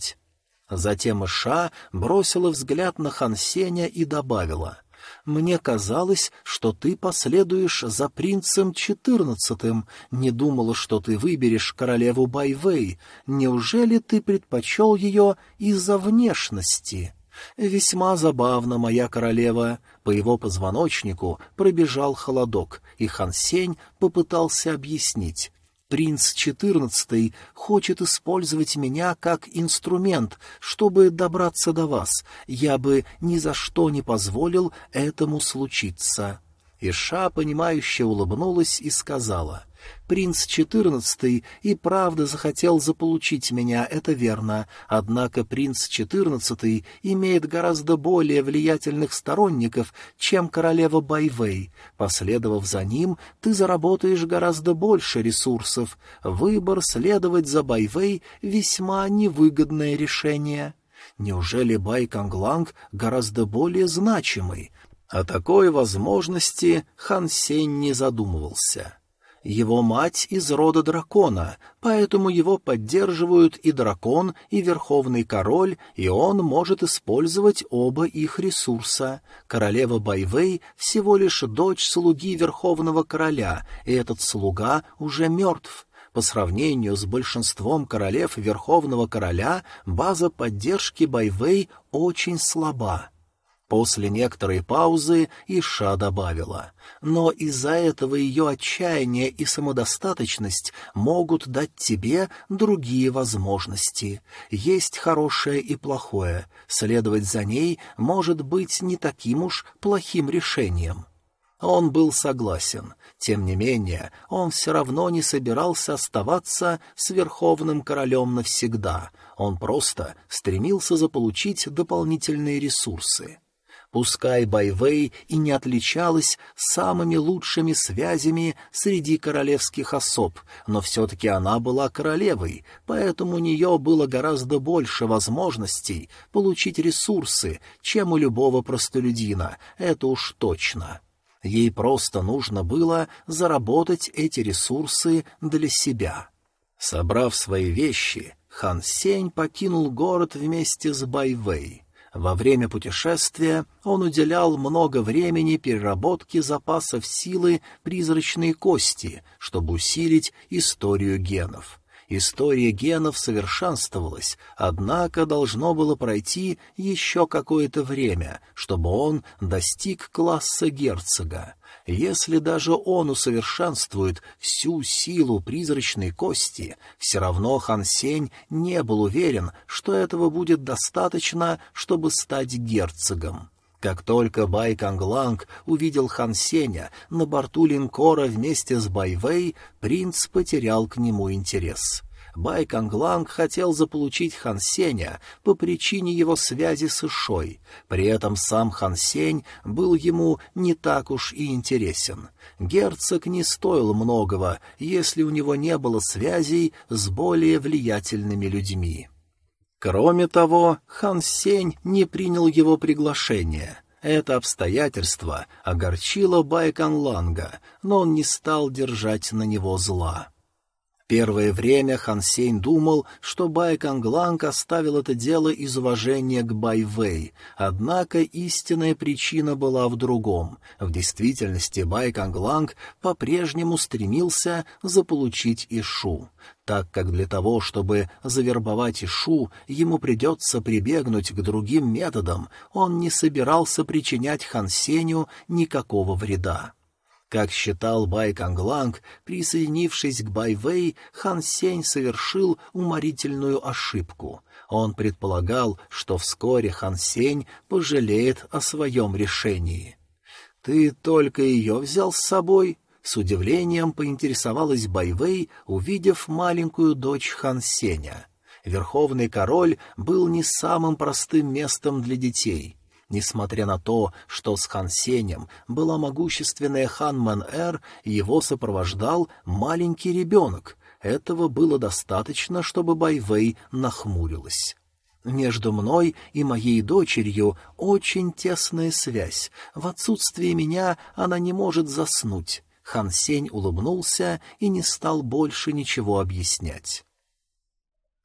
Speaker 1: Затем Иша бросила взгляд на Хансеня и добавила. «Мне казалось, что ты последуешь за принцем четырнадцатым. Не думала, что ты выберешь королеву Байвей. Неужели ты предпочел ее из-за внешности?» «Весьма забавно, моя королева». По его позвоночнику пробежал холодок, и Хансень попытался объяснить. Принц четырнадцатый хочет использовать меня как инструмент, чтобы добраться до вас. Я бы ни за что не позволил этому случиться». Иша, понимающе улыбнулась и сказала, Принц четырнадцатый и правда захотел заполучить меня, это верно, однако принц четырнадцатый имеет гораздо более влиятельных сторонников, чем королева Байвей. Последовав за ним, ты заработаешь гораздо больше ресурсов. Выбор следовать за Байвей — весьма невыгодное решение. Неужели Бай Кангланг гораздо более значимый? О такой возможности Хан Сень не задумывался. Его мать из рода дракона, поэтому его поддерживают и дракон, и верховный король, и он может использовать оба их ресурса. Королева Байвей всего лишь дочь слуги верховного короля, и этот слуга уже мертв. По сравнению с большинством королев Верховного Короля, база поддержки Байвей очень слаба. После некоторой паузы Иша добавила, «Но из-за этого ее отчаяние и самодостаточность могут дать тебе другие возможности. Есть хорошее и плохое, следовать за ней может быть не таким уж плохим решением». Он был согласен. Тем не менее, он все равно не собирался оставаться с Верховным Королем навсегда. Он просто стремился заполучить дополнительные ресурсы. Пускай Байвей и не отличалась самыми лучшими связями среди королевских особ, но все-таки она была королевой, поэтому у нее было гораздо больше возможностей получить ресурсы, чем у любого простолюдина, это уж точно. Ей просто нужно было заработать эти ресурсы для себя. Собрав свои вещи, Хан Сень покинул город вместе с Байвей — во время путешествия он уделял много времени переработке запасов силы призрачной кости, чтобы усилить историю генов. История генов совершенствовалась, однако должно было пройти еще какое-то время, чтобы он достиг класса герцога. Если даже он усовершенствует всю силу призрачной кости, все равно Хан Сень не был уверен, что этого будет достаточно, чтобы стать герцогом. Как только Бай Кангланг увидел Хан Сеня на борту линкора вместе с Байвей, принц потерял к нему интерес. Бай Кангланг хотел заполучить Хан Сеня по причине его связи с Ишой. При этом сам Хан Сень был ему не так уж и интересен. Герцог не стоил многого, если у него не было связей с более влиятельными людьми. Кроме того, Хан Сень не принял его приглашение — это обстоятельство огорчило Бай Кангланга, но он не стал держать на него зла. Первое время Хан Сень думал, что Бай Кангланг оставил это дело из уважения к Бай Вэй, однако истинная причина была в другом. В действительности Бай Кангланг по-прежнему стремился заполучить Ишу. Так как для того, чтобы завербовать Ишу, ему придется прибегнуть к другим методам, он не собирался причинять Хан Сеню никакого вреда. Как считал Бай Кангланг, присоединившись к Бай Вэй, Хан Сень совершил уморительную ошибку. Он предполагал, что вскоре Хан Сень пожалеет о своем решении. «Ты только ее взял с собой?» С удивлением поинтересовалась Байвей, увидев маленькую дочь Хан Сеня. Верховный король был не самым простым местом для детей — Несмотря на то, что с Хан Сенем была могущественная Хан Мэн-Эр, его сопровождал маленький ребенок. Этого было достаточно, чтобы Байвей нахмурилась. Между мной и моей дочерью очень тесная связь. В отсутствие меня она не может заснуть. Хан Сень улыбнулся и не стал больше ничего объяснять.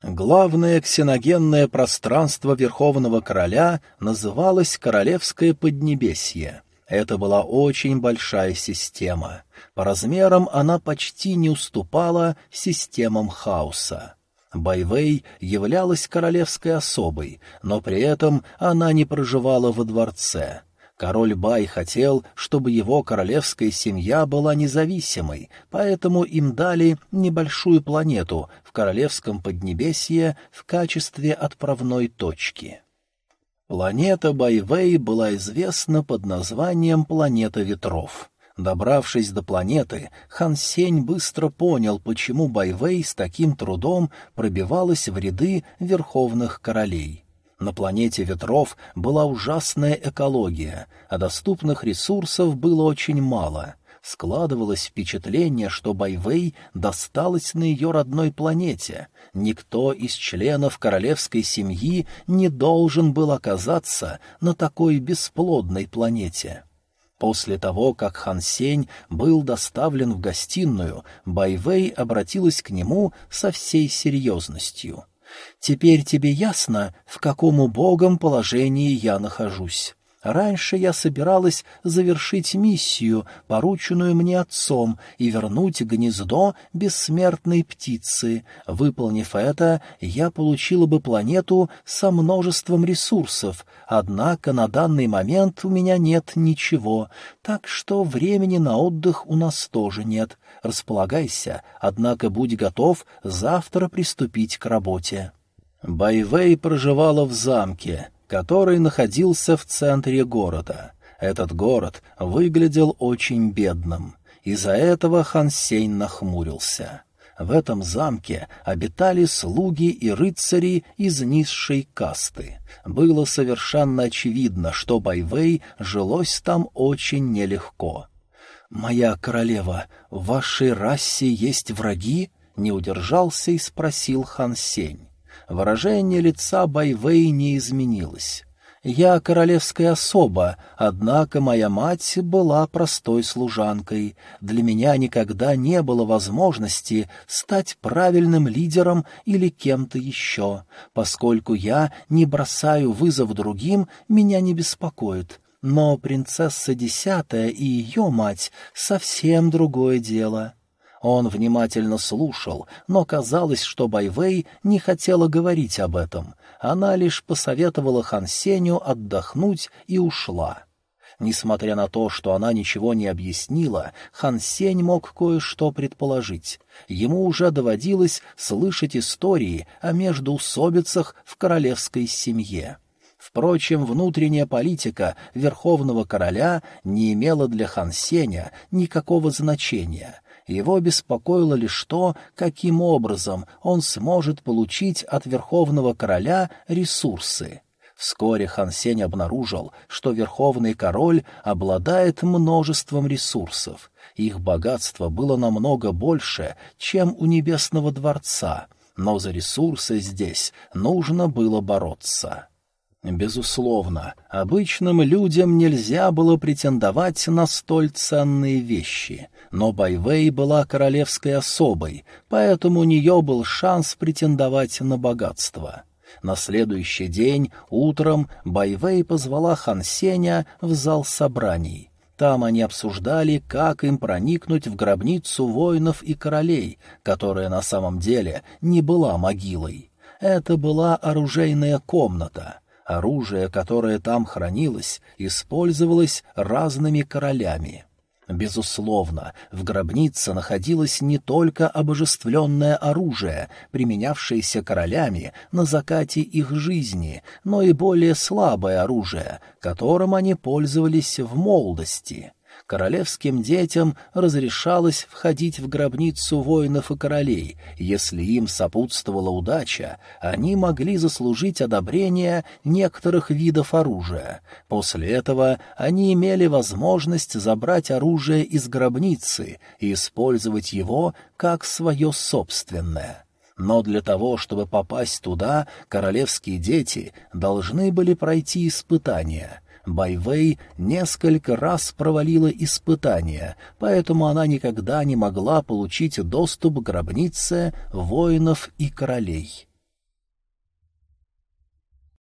Speaker 1: Главное ксеногенное пространство Верховного Короля называлось Королевское Поднебесье. Это была очень большая система. По размерам она почти не уступала системам хаоса. Байвей являлась королевской особой, но при этом она не проживала во дворце. Король Бай хотел, чтобы его королевская семья была независимой, поэтому им дали небольшую планету в королевском Поднебесье в качестве отправной точки. Планета Байвей была известна под названием «Планета ветров». Добравшись до планеты, Хан Сень быстро понял, почему Байвей с таким трудом пробивалась в ряды верховных королей — на планете ветров была ужасная экология, а доступных ресурсов было очень мало. Складывалось впечатление, что Байвей досталась на ее родной планете. Никто из членов королевской семьи не должен был оказаться на такой бесплодной планете. После того, как Хан Сень был доставлен в гостиную, Байвей обратилась к нему со всей серьезностью. Теперь тебе ясно, в каком убогом положении я нахожусь. Раньше я собиралась завершить миссию, порученную мне отцом, и вернуть гнездо бессмертной птицы. Выполнив это, я получила бы планету со множеством ресурсов, однако на данный момент у меня нет ничего, так что времени на отдых у нас тоже нет. Располагайся, однако будь готов завтра приступить к работе. Байвей проживала в замке, который находился в центре города. Этот город выглядел очень бедным. Из-за этого Хан Сень нахмурился. В этом замке обитали слуги и рыцари из низшей касты. Было совершенно очевидно, что Байвей жилось там очень нелегко. «Моя королева, в вашей расе есть враги?» — не удержался и спросил Хан Сень. Выражение лица Байвей не изменилось. Я королевская особа, однако моя мать была простой служанкой. Для меня никогда не было возможности стать правильным лидером или кем-то еще. Поскольку я не бросаю вызов другим, меня не беспокоит. Но принцесса Десятая и ее мать — совсем другое дело. Он внимательно слушал, но казалось, что Байвей не хотела говорить об этом. Она лишь посоветовала Хан Сеню отдохнуть и ушла. Несмотря на то, что она ничего не объяснила, Хан Сень мог кое-что предположить. Ему уже доводилось слышать истории о междоусобицах в королевской семье. Впрочем, внутренняя политика верховного короля не имела для Хан Сеня никакого значения — его беспокоило лишь то, каким образом он сможет получить от Верховного Короля ресурсы. Вскоре Хан Сень обнаружил, что Верховный Король обладает множеством ресурсов. Их богатство было намного больше, чем у Небесного Дворца, но за ресурсы здесь нужно было бороться. Безусловно, обычным людям нельзя было претендовать на столь ценные вещи, но Байвей была королевской особой, поэтому у нее был шанс претендовать на богатство. На следующий день утром Байвей позвала Хан Сеня в зал собраний. Там они обсуждали, как им проникнуть в гробницу воинов и королей, которая на самом деле не была могилой. Это была оружейная комната — Оружие, которое там хранилось, использовалось разными королями. Безусловно, в гробнице находилось не только обожествленное оружие, применявшееся королями на закате их жизни, но и более слабое оружие, которым они пользовались в молодости королевским детям разрешалось входить в гробницу воинов и королей. Если им сопутствовала удача, они могли заслужить одобрение некоторых видов оружия. После этого они имели возможность забрать оружие из гробницы и использовать его как свое собственное. Но для того, чтобы попасть туда, королевские дети должны были пройти испытания — Байвей несколько раз провалила испытания, поэтому она никогда не могла получить доступ к гробнице воинов и королей.